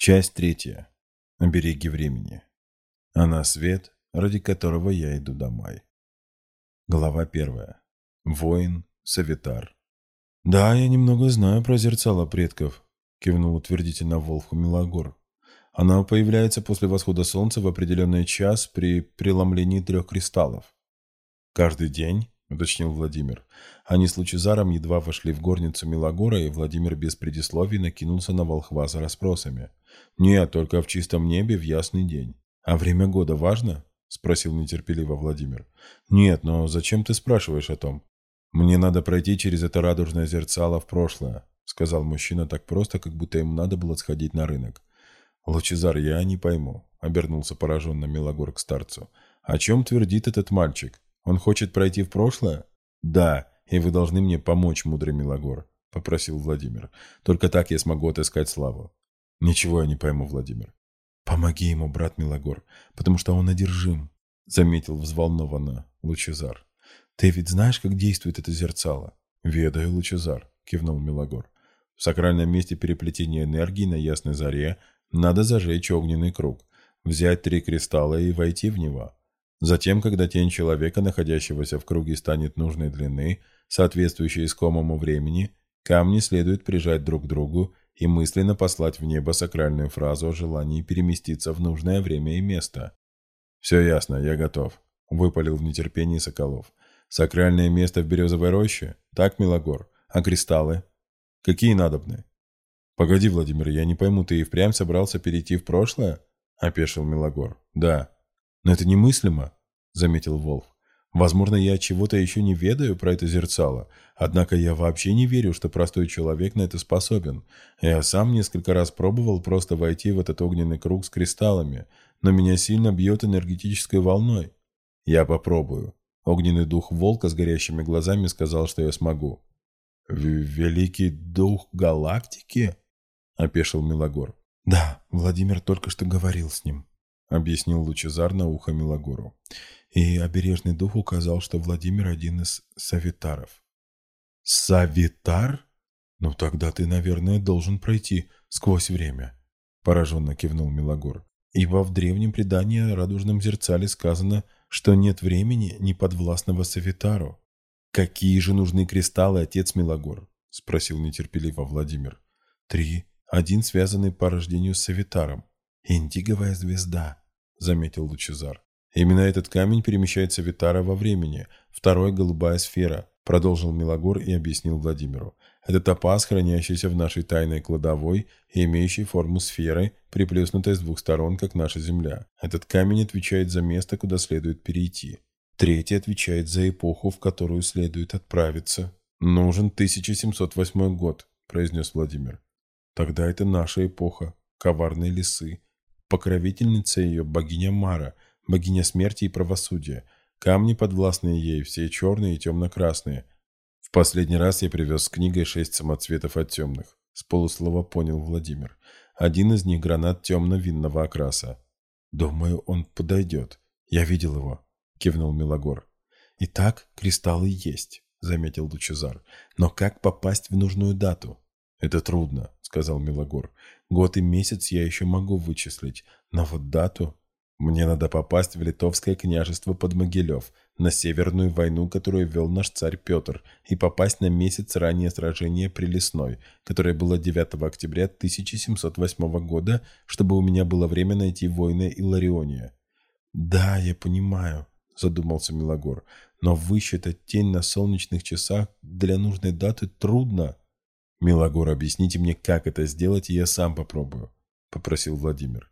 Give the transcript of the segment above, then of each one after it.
Часть третья. Обереги времени. Она свет, ради которого я иду домой. Глава первая. Воин Савитар. «Да, я немного знаю про зерцало предков», — кивнул утвердительно Волху Милогор. «Она появляется после восхода солнца в определенный час при преломлении трех кристаллов». «Каждый день?» — уточнил Владимир. Они с Лучезаром едва вошли в горницу Милогора, и Владимир без предисловий накинулся на волхва за расспросами. «Нет, только в чистом небе в ясный день. А время года важно?» — спросил нетерпеливо Владимир. «Нет, но зачем ты спрашиваешь о том?» «Мне надо пройти через это радужное зерцало в прошлое», — сказал мужчина так просто, как будто ему надо было сходить на рынок. «Лучезар, я не пойму», — обернулся пораженно Милогор к старцу. «О чем твердит этот мальчик? Он хочет пройти в прошлое? Да, и вы должны мне помочь, мудрый Милогор, попросил Владимир. Только так я смогу отыскать славу. Ничего я не пойму, Владимир. Помоги ему, брат Милогор, потому что он одержим, заметил взволнованно Лучезар. Ты ведь знаешь, как действует это зерцало? Ведаю, Лучезар, кивнул Милогор. В сакральном месте переплетения энергии на ясной заре надо зажечь огненный круг, взять три кристалла и войти в него. Затем, когда тень человека, находящегося в круге, станет нужной длины, соответствующей искомому времени, камни следует прижать друг к другу и мысленно послать в небо сакральную фразу о желании переместиться в нужное время и место. «Все ясно, я готов», — выпалил в нетерпении Соколов. «Сакральное место в березовой роще? Так, Милогор? А кристаллы? Какие надобны?» «Погоди, Владимир, я не пойму, ты и впрямь собрался перейти в прошлое?» — опешил Милогор. «Да». «Но это немыслимо», — заметил Волф. «Возможно, я чего-то еще не ведаю про это зерцало, однако я вообще не верю, что простой человек на это способен. Я сам несколько раз пробовал просто войти в этот огненный круг с кристаллами, но меня сильно бьет энергетической волной. Я попробую». Огненный дух волка с горящими глазами сказал, что я смогу. «Великий дух галактики?» — опешил Милогор. «Да, Владимир только что говорил с ним», — объяснил Лучезар на ухо Милогору. И обережный дух указал, что Владимир один из савитаров. «Савитар? Ну тогда ты, наверное, должен пройти сквозь время», — пораженно кивнул Милогор. «Ибо в древнем предании о радужном зерцале сказано, что нет времени не подвластного Савитару». «Какие же нужны кристаллы, отец Милогор?» — спросил нетерпеливо Владимир. «Три. Один связанный по рождению с Савитаром, «Индиговая звезда», — заметил Лучезар. «Именно этот камень перемещается Витара во времени. Второй — голубая сфера», — продолжил Милогор и объяснил Владимиру. «Это топаз, хранящийся в нашей тайной кладовой и имеющий форму сферы, приплюснутой с двух сторон, как наша Земля. Этот камень отвечает за место, куда следует перейти. Третий отвечает за эпоху, в которую следует отправиться. «Нужен 1708 год», — произнес Владимир. «Тогда это наша эпоха. Коварные лесы, Покровительница ее богиня Мара, богиня смерти и правосудия. Камни, подвластные ей, все черные и темно-красные. В последний раз я привез с книгой шесть самоцветов от темных. С полуслова понял Владимир. Один из них гранат темно-винного окраса. «Думаю, он подойдет. Я видел его», — кивнул Милогор. «Итак, кристаллы есть», — заметил Лучезар. «Но как попасть в нужную дату?» «Это трудно», — сказал Милогор. «Год и месяц я еще могу вычислить, но вот дату...» «Мне надо попасть в Литовское княжество под Могилев, на Северную войну, которую вел наш царь Петр, и попасть на месяц ранее сражения при Лесной, которое было 9 октября 1708 года, чтобы у меня было время найти воина Илариония». «Да, я понимаю», — задумался Милогор, «но высчитать тень на солнечных часах для нужной даты трудно». «Милогор, объясните мне, как это сделать, и я сам попробую», — попросил Владимир.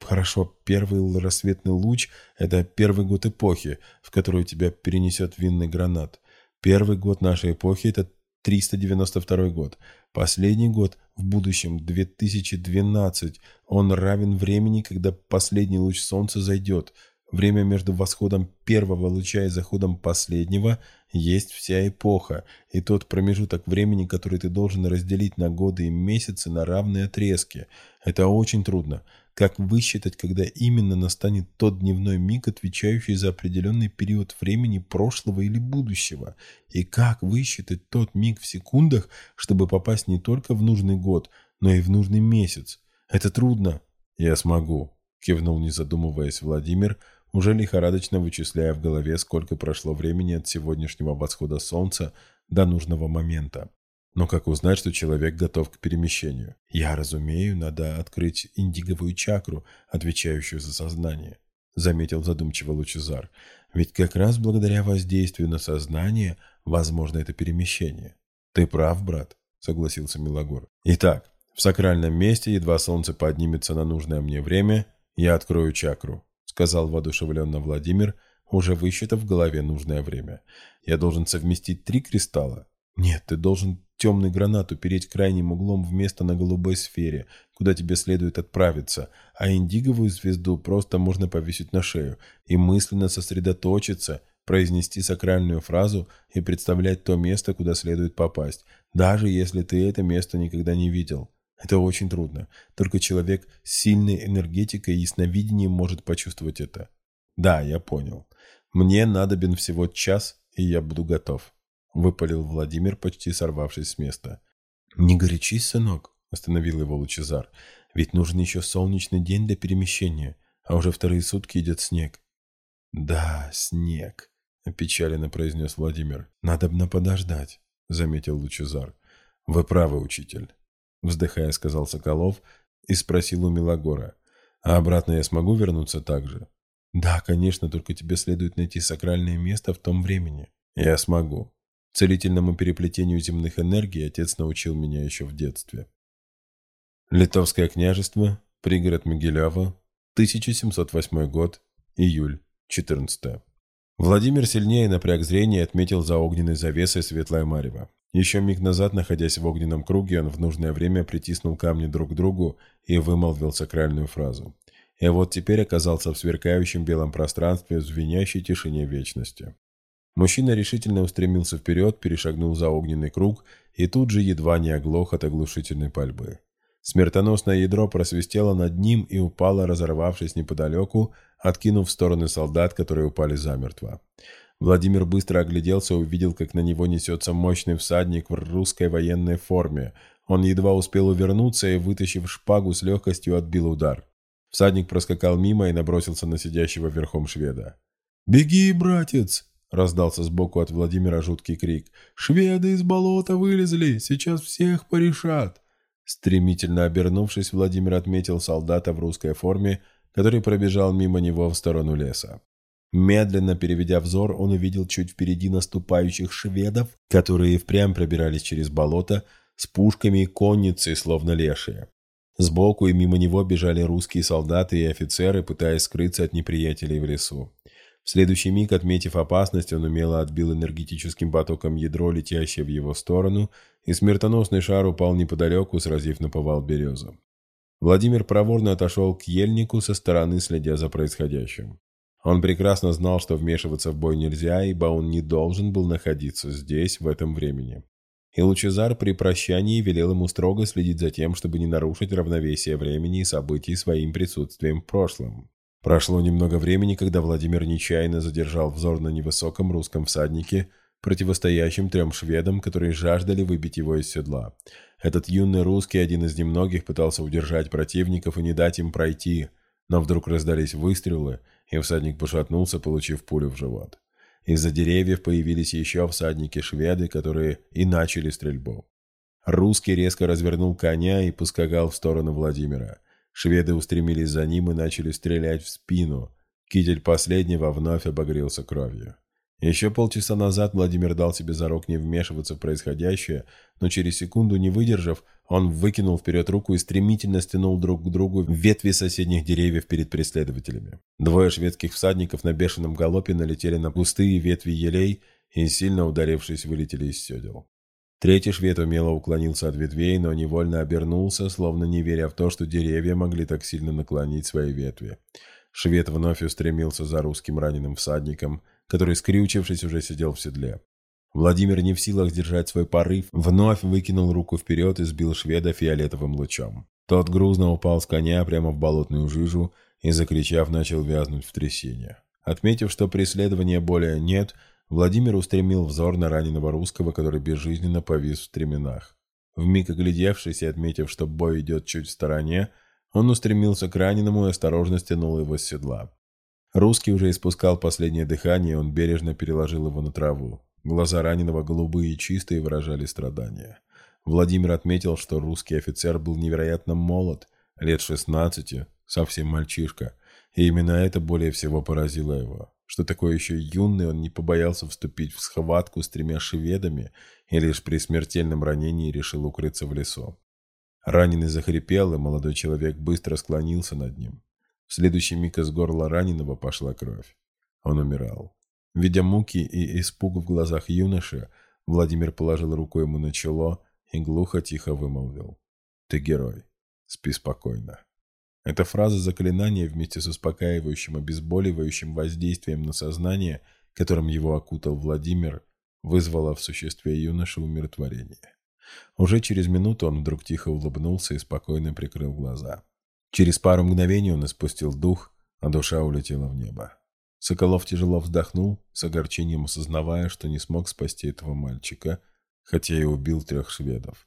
«Хорошо, первый рассветный луч — это первый год эпохи, в которую тебя перенесет винный гранат. Первый год нашей эпохи — это 392 год. Последний год в будущем, 2012, он равен времени, когда последний луч солнца зайдет. Время между восходом первого луча и заходом последнего есть вся эпоха, и тот промежуток времени, который ты должен разделить на годы и месяцы на равные отрезки. Это очень трудно. Как высчитать, когда именно настанет тот дневной миг, отвечающий за определенный период времени прошлого или будущего? И как высчитать тот миг в секундах, чтобы попасть не только в нужный год, но и в нужный месяц? Это трудно». «Я смогу», — кивнул, не задумываясь Владимир, уже лихорадочно вычисляя в голове, сколько прошло времени от сегодняшнего восхода солнца до нужного момента. Но как узнать, что человек готов к перемещению? Я разумею, надо открыть индиговую чакру, отвечающую за сознание, заметил задумчиво Лучезар. Ведь как раз благодаря воздействию на сознание возможно это перемещение. Ты прав, брат, согласился Милогор. Итак, в сакральном месте, едва солнце поднимется на нужное мне время, я открою чакру, сказал воодушевленно Владимир, уже высчитав в голове нужное время. Я должен совместить три кристалла. Нет, ты должен темный гранат упереть крайним углом вместо на голубой сфере, куда тебе следует отправиться, а индиговую звезду просто можно повесить на шею и мысленно сосредоточиться, произнести сакральную фразу и представлять то место, куда следует попасть, даже если ты это место никогда не видел. Это очень трудно. Только человек с сильной энергетикой и ясновидением может почувствовать это. Да, я понял. Мне надобен всего час, и я буду готов выпалил Владимир, почти сорвавшись с места. «Не горячись, сынок», — остановил его Лучезар. «Ведь нужен еще солнечный день для перемещения, а уже вторые сутки идет снег». «Да, снег», — опечаленно произнес Владимир. «Надобно подождать», — заметил Лучезар. «Вы правы, учитель», — вздыхая, сказал Соколов и спросил у Милогора. «А обратно я смогу вернуться так же?» «Да, конечно, только тебе следует найти сакральное место в том времени». «Я смогу», Целительному переплетению земных энергий отец научил меня еще в детстве. Литовское княжество, пригород Могилева, 1708 год, июль, 14. Владимир сильнее напряг зрение отметил за огненной завесой светлое марево. Еще миг назад, находясь в огненном круге, он в нужное время притиснул камни друг к другу и вымолвил сакральную фразу. И вот теперь оказался в сверкающем белом пространстве звенящей тишине вечности. Мужчина решительно устремился вперед, перешагнул за огненный круг и тут же едва не оглох от оглушительной пальбы. Смертоносное ядро просвистело над ним и упало, разорвавшись неподалеку, откинув в стороны солдат, которые упали замертво. Владимир быстро огляделся и увидел, как на него несется мощный всадник в русской военной форме. Он едва успел увернуться и, вытащив шпагу, с легкостью отбил удар. Всадник проскакал мимо и набросился на сидящего верхом шведа. «Беги, братец!» — раздался сбоку от Владимира жуткий крик. «Шведы из болота вылезли! Сейчас всех порешат!» Стремительно обернувшись, Владимир отметил солдата в русской форме, который пробежал мимо него в сторону леса. Медленно переведя взор, он увидел чуть впереди наступающих шведов, которые впрямь пробирались через болото с пушками и конницей, словно лешие. Сбоку и мимо него бежали русские солдаты и офицеры, пытаясь скрыться от неприятелей в лесу. В следующий миг, отметив опасность, он умело отбил энергетическим потоком ядро, летящее в его сторону, и смертоносный шар упал неподалеку, сразив на повал березу. Владимир проворно отошел к ельнику со стороны, следя за происходящим. Он прекрасно знал, что вмешиваться в бой нельзя, ибо он не должен был находиться здесь в этом времени. И Лучезар при прощании велел ему строго следить за тем, чтобы не нарушить равновесие времени и событий своим присутствием в прошлом. Прошло немного времени, когда Владимир нечаянно задержал взор на невысоком русском всаднике, противостоящем трем шведам, которые жаждали выбить его из седла. Этот юный русский, один из немногих, пытался удержать противников и не дать им пройти, но вдруг раздались выстрелы, и всадник пошатнулся, получив пулю в живот. Из-за деревьев появились еще всадники-шведы, которые и начали стрельбу. Русский резко развернул коня и поскакал в сторону Владимира. Шведы устремились за ним и начали стрелять в спину. Китель последнего вновь обогрелся кровью. Еще полчаса назад Владимир дал себе зарок не вмешиваться в происходящее, но через секунду, не выдержав, он выкинул вперед руку и стремительно стянул друг к другу ветви соседних деревьев перед преследователями. Двое шведских всадников на бешеном галопе налетели на пустые ветви елей и, сильно ударившись, вылетели из седел. Третий швед умело уклонился от ветвей, но невольно обернулся, словно не веря в то, что деревья могли так сильно наклонить свои ветви. Швед вновь устремился за русским раненым всадником, который, скрючившись, уже сидел в седле. Владимир, не в силах сдержать свой порыв, вновь выкинул руку вперед и сбил шведа фиолетовым лучом. Тот грузно упал с коня прямо в болотную жижу и, закричав, начал вязнуть в трясине. Отметив, что преследования более нет, Владимир устремил взор на раненого русского, который безжизненно повис в стременах. Вмиг оглядевшись и отметив, что бой идет чуть в стороне, он устремился к раненому и осторожно стянул его с седла. Русский уже испускал последнее дыхание, он бережно переложил его на траву. Глаза раненого голубые и чистые выражали страдания. Владимир отметил, что русский офицер был невероятно молод, лет 16, совсем мальчишка, и именно это более всего поразило его. Что такое еще юный, он не побоялся вступить в схватку с тремя шведами и лишь при смертельном ранении решил укрыться в лесу. Раненый захрипел, и молодой человек быстро склонился над ним. В следующий миг из горла раненого пошла кровь. Он умирал. Видя муки и испуг в глазах юноши, Владимир положил руку ему на чело и глухо-тихо вымолвил. «Ты герой. Спи спокойно». Эта фраза заклинания вместе с успокаивающим, обезболивающим воздействием на сознание, которым его окутал Владимир, вызвала в существе юноши умиротворение. Уже через минуту он вдруг тихо улыбнулся и спокойно прикрыл глаза. Через пару мгновений он испустил дух, а душа улетела в небо. Соколов тяжело вздохнул, с огорчением осознавая, что не смог спасти этого мальчика, хотя и убил трех шведов.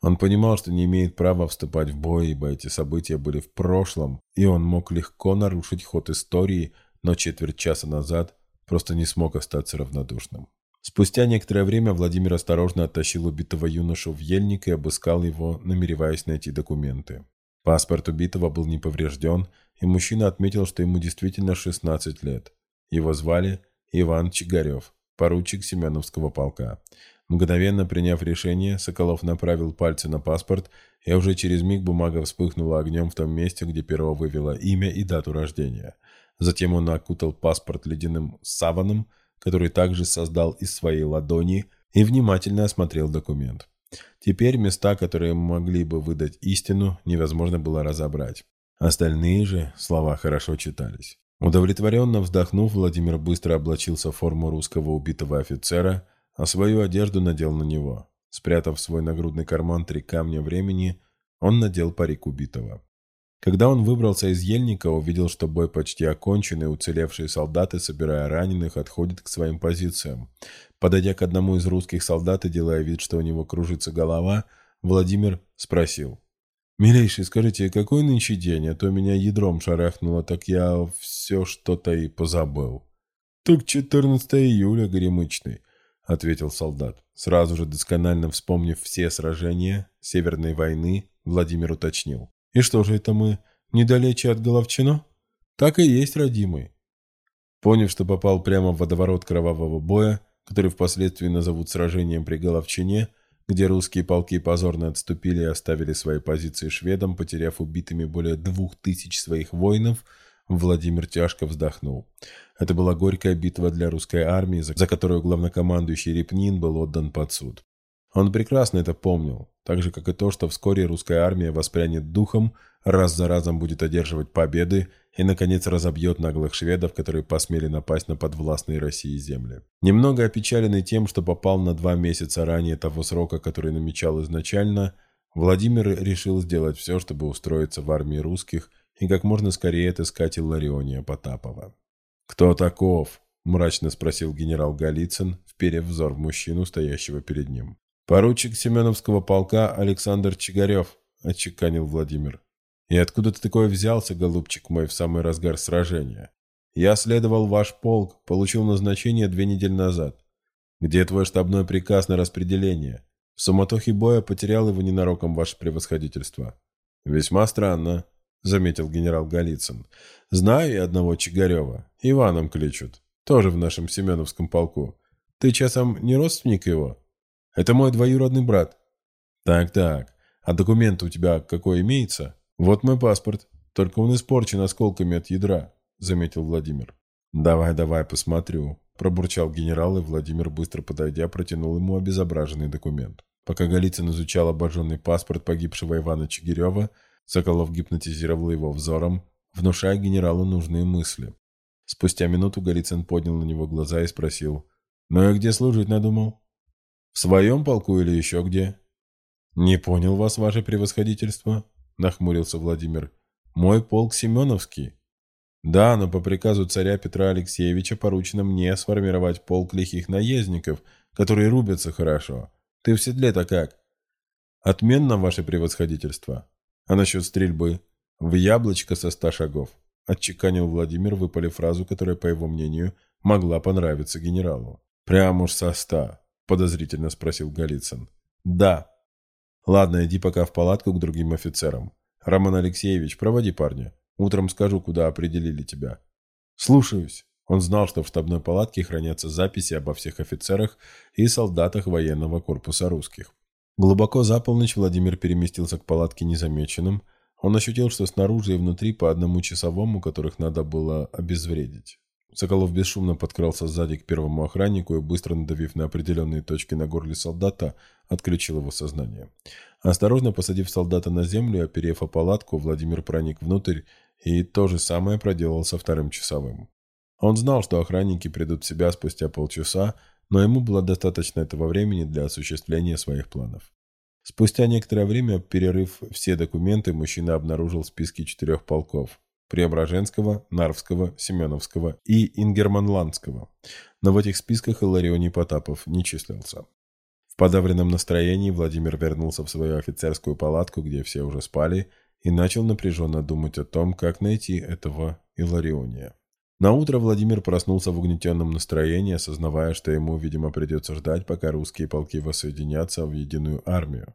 Он понимал, что не имеет права вступать в бой, ибо эти события были в прошлом, и он мог легко нарушить ход истории, но четверть часа назад просто не смог остаться равнодушным. Спустя некоторое время Владимир осторожно оттащил убитого юношу в ельник и обыскал его, намереваясь найти документы. Паспорт убитого был не поврежден, и мужчина отметил, что ему действительно 16 лет. Его звали Иван Чигарев, поручик Семеновского полка. Мгновенно приняв решение, Соколов направил пальцы на паспорт, и уже через миг бумага вспыхнула огнем в том месте, где перо вывело имя и дату рождения. Затем он окутал паспорт ледяным саваном, который также создал из своей ладони и внимательно осмотрел документ. Теперь места, которые могли бы выдать истину, невозможно было разобрать. Остальные же слова хорошо читались. Удовлетворенно вздохнув, Владимир быстро облачился в форму русского убитого офицера, а свою одежду надел на него. Спрятав в свой нагрудный карман три камня времени, он надел парик убитого. Когда он выбрался из ельника, увидел, что бой почти окончен, и уцелевшие солдаты, собирая раненых, отходят к своим позициям. Подойдя к одному из русских солдат и делая вид, что у него кружится голова, Владимир спросил. «Милейший, скажите, какой нынче день? А то меня ядром шарахнуло, так я все что-то и позабыл». «Так 14 июля, горемычный», — ответил солдат. Сразу же досконально вспомнив все сражения Северной войны, Владимир уточнил. И что же это мы, недалече от Головчино? Так и есть, родимый. Поняв, что попал прямо в водоворот кровавого боя, который впоследствии назовут сражением при Головчине, где русские полки позорно отступили и оставили свои позиции шведам, потеряв убитыми более двух тысяч своих воинов, Владимир тяжко вздохнул. Это была горькая битва для русской армии, за которую главнокомандующий Репнин был отдан под суд. Он прекрасно это помнил, так же, как и то, что вскоре русская армия воспрянет духом, раз за разом будет одерживать победы и, наконец, разобьет наглых шведов, которые посмели напасть на подвластные России земли. Немного опечаленный тем, что попал на два месяца ранее того срока, который намечал изначально, Владимир решил сделать все, чтобы устроиться в армии русских и как можно скорее отыскать Иллариония Потапова. «Кто таков?» – мрачно спросил генерал Голицын, вперев взор в мужчину, стоящего перед ним. «Поручик Семеновского полка Александр Чигарев», — отчеканил Владимир. «И откуда ты такой взялся, голубчик мой, в самый разгар сражения? Я следовал ваш полк, получил назначение две недели назад. Где твой штабной приказ на распределение? В суматохе боя потерял его ненароком ваше превосходительство». «Весьма странно», — заметил генерал Голицын. «Знаю я одного Чигарева. Иваном кличут. Тоже в нашем Семеновском полку. Ты часом не родственник его?» Это мой двоюродный брат. Так-так. А документ у тебя какой имеется? Вот мой паспорт. Только он испорчен осколками от ядра, заметил Владимир. Давай, давай, посмотрю. Пробурчал генерал, и Владимир, быстро подойдя, протянул ему обезображенный документ. Пока Голицын изучал обожженный паспорт погибшего Ивана Чигирева, Соколов гипнотизировал его взором, внушая генералу нужные мысли. Спустя минуту Голицын поднял на него глаза и спросил, «Ну и где служить надумал?» В своем полку или еще где?» «Не понял вас, ваше превосходительство», — нахмурился Владимир. «Мой полк Семеновский». «Да, но по приказу царя Петра Алексеевича поручено мне сформировать полк лихих наездников, которые рубятся хорошо. Ты в седле-то как?» «Отменно, ваше превосходительство. А насчет стрельбы? В яблочко со ста шагов. Отчеканил Владимир, выпали фразу, которая, по его мнению, могла понравиться генералу. «Прям уж со ста», — подозрительно спросил Голицын. «Да». «Ладно, иди пока в палатку к другим офицерам. Роман Алексеевич, проводи парня. Утром скажу, куда определили тебя». «Слушаюсь». Он знал, что в штабной палатке хранятся записи обо всех офицерах и солдатах военного корпуса русских. Глубоко за полночь Владимир переместился к палатке незамеченным. Он ощутил, что снаружи и внутри по одному часовому, которых надо было обезвредить. Соколов бесшумно подкрался сзади к первому охраннику и, быстро надавив на определенные точки на горле солдата, отключил его сознание. Осторожно посадив солдата на землю и оперев о палатку, Владимир проник внутрь и то же самое проделал со вторым часовым. Он знал, что охранники придут в себя спустя полчаса, но ему было достаточно этого времени для осуществления своих планов. Спустя некоторое время, перерыв все документы, мужчина обнаружил списки четырех полков – Преображенского, Нарвского, Семеновского и Ингерманландского. Но в этих списках Иларионий Потапов не числился. В подавленном настроении Владимир вернулся в свою офицерскую палатку, где все уже спали, и начал напряженно думать о том, как найти этого Илариония. На утро Владимир проснулся в угнетенном настроении, осознавая, что ему, видимо, придется ждать, пока русские полки воссоединятся в единую армию.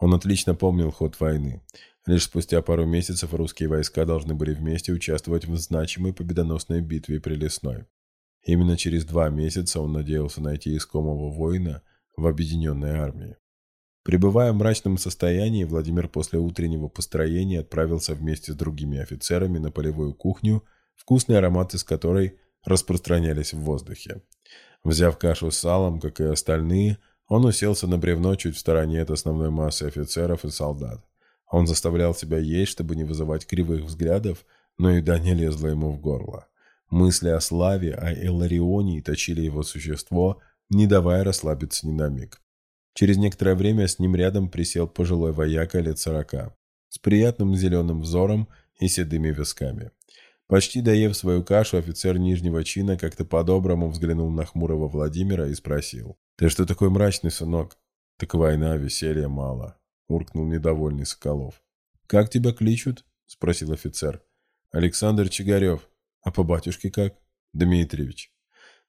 Он отлично помнил ход войны. Лишь спустя пару месяцев русские войска должны были вместе участвовать в значимой победоносной битве при Лесной. Именно через два месяца он надеялся найти искомого воина в объединенной армии. Пребывая в мрачном состоянии, Владимир после утреннего построения отправился вместе с другими офицерами на полевую кухню – вкусные ароматы с которой распространялись в воздухе. Взяв кашу с салом, как и остальные, он уселся на бревно чуть в стороне от основной массы офицеров и солдат. Он заставлял себя есть, чтобы не вызывать кривых взглядов, но еда не лезла ему в горло. Мысли о славе, о Эларионии точили его существо, не давая расслабиться ни на миг. Через некоторое время с ним рядом присел пожилой вояка лет сорока, с приятным зеленым взором и седыми висками. Почти доев свою кашу, офицер нижнего чина как-то по-доброму взглянул на хмурого Владимира и спросил. «Ты что такой мрачный, сынок?» «Так война, веселья мало», — уркнул недовольный Соколов. «Как тебя кличут?» — спросил офицер. «Александр Чигарев. А по батюшке как?» «Дмитриевич».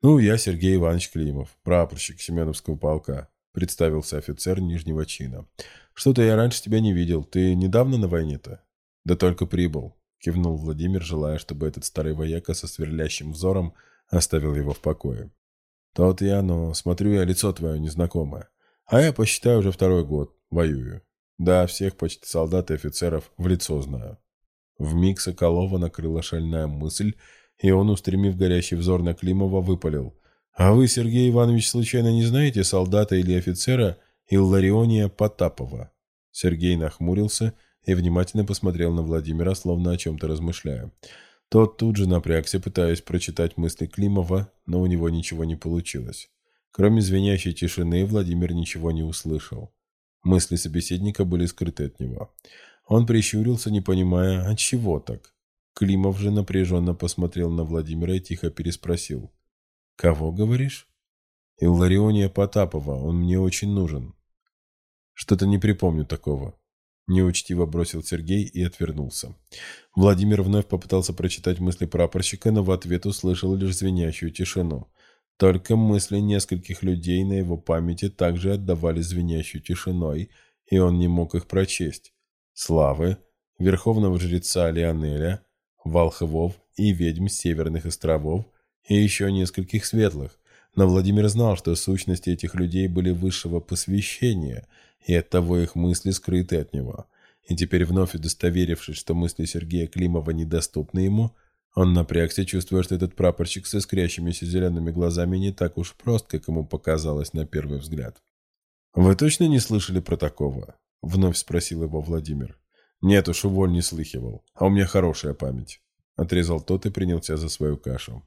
«Ну, я Сергей Иванович Климов, прапорщик Семеновского полка», — представился офицер нижнего чина. «Что-то я раньше тебя не видел. Ты недавно на войне-то?» «Да только прибыл. Кивнул Владимир, желая, чтобы этот старый вояка со сверлящим взором оставил его в покое. «Тот я, но смотрю я, лицо твое незнакомое. А я, посчитаю, уже второй год воюю. Да, всех почти солдат и офицеров в лицо знаю». Вмиг Соколова накрыла шальная мысль, и он, устремив горящий взор на Климова, выпалил. «А вы, Сергей Иванович, случайно не знаете солдата или офицера Иллариония Потапова?» Сергей нахмурился и внимательно посмотрел на Владимира, словно о чем-то размышляя. Тот тут же напрягся, пытаясь прочитать мысли Климова, но у него ничего не получилось. Кроме звенящей тишины, Владимир ничего не услышал. Мысли собеседника были скрыты от него. Он прищурился, не понимая, от чего так. Климов же напряженно посмотрел на Владимира и тихо переспросил. «Кого, говоришь?» «Иллариония Потапова, он мне очень нужен». «Что-то не припомню такого», Неучтиво бросил Сергей и отвернулся. Владимир вновь попытался прочитать мысли прапорщика, но в ответ услышал лишь звенящую тишину. Только мысли нескольких людей на его памяти также отдавали звенящую тишиной, и он не мог их прочесть. Славы, Верховного Жреца Леонеля, Волхвов и ведьм Северных островов, и еще нескольких светлых. Но Владимир знал, что сущности этих людей были высшего посвящения – и оттого их мысли скрыты от него. И теперь вновь удостоверившись, что мысли Сергея Климова недоступны ему, он напрягся, чувствуя, что этот прапорщик с искрящимися зелеными глазами не так уж прост, как ему показалось на первый взгляд. «Вы точно не слышали про такого?» — вновь спросил его Владимир. «Нет уж, уволь не слыхивал, а у меня хорошая память», — отрезал тот и принялся за свою кашу.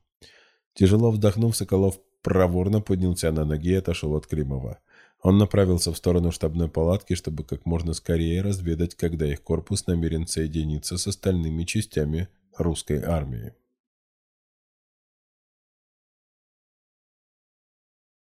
Тяжело вздохнув, Соколов проворно поднялся на ноги и отошел от Климова. Он направился в сторону штабной палатки, чтобы как можно скорее разведать, когда их корпус намерен соединиться с остальными частями русской армии.